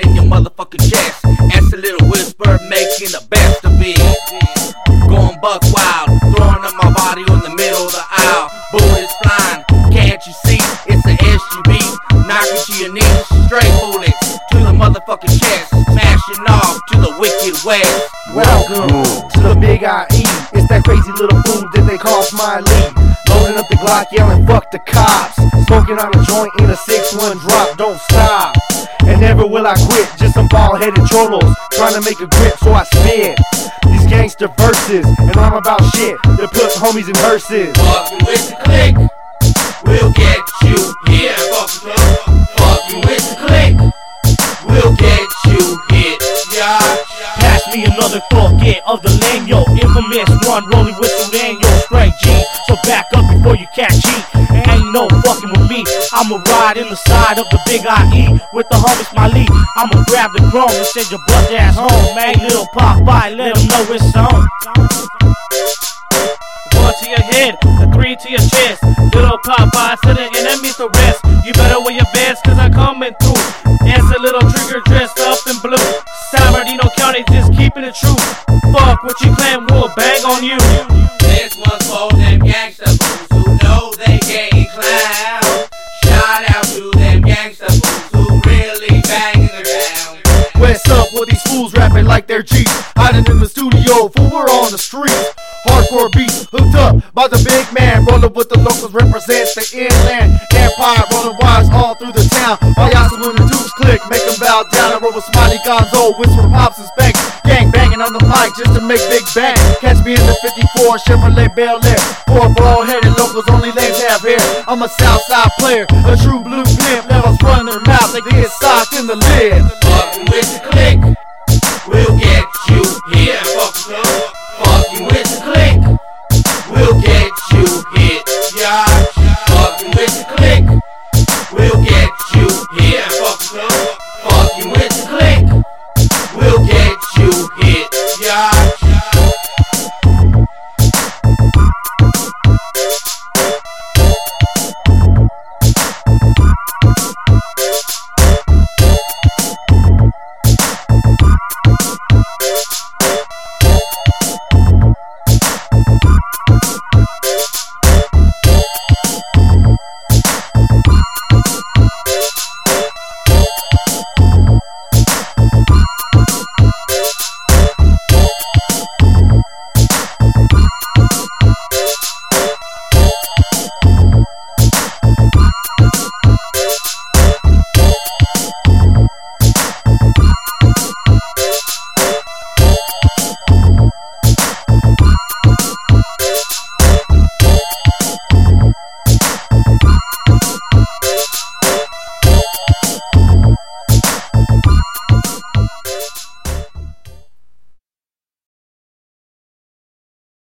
in your motherfucking chest. That's a little whisper making the best of it. Going buck wild, throwing up my body in the middle of the aisle. Bullets flying, can't you see? It's an SUV, knocking to your knees. Straight bullets to the motherfucking chest, smashing off to the wicked west. Welcome to the Big IE. It's that crazy little fool that they call Smiley. Loading up the Glock, yelling fuck the cops. Smoking on a joint in a 6-1 drop, don't stop. And never will I quit, just some bald headed chortles trying to make a grip, so I spit. These gangster verses, and I'm about shit to put homies in hearses. Fucking with the click, we'll get you here. Fucking with the click, we'll get you hit. Yeah. Pass me another thought, get of the lane, yo. Infamous one, rolling with Sureño, straight G. So back up before you catch heat. No fucking with me. I'ma ride in the side of the big IE with the homie Smiley. I'ma grab the chrome and send your butt ass home. Hey, little Popeye, let him know it's on. One to your head, a three to your chest. Little Popeye to the enemies to rest. You better wear your vest, cause I'm coming through. It's a little trigger dressed up in blue. San Bernardino County just keeping it true. Fuck what you claim, we'll bang on you. Like? Hiding in the studio, fool, on the street. Hardcore beats hooked up by the big man. Rolling with the locals, represent the inland empire. Rolling wires all through the town. All y'all when the Dukes Click, make them bow down. I roll with Smiley Gonzo, whisper pops and spanks. Gang banging on the mic just to make big bang. Catch me in the 54 Chevrolet Bel Air. Four bald headed locals, only lanes have hair. I'm a Southside player, a true blue pimp. Levels run their mouth, like they get socked in the lid. Fucking with the click,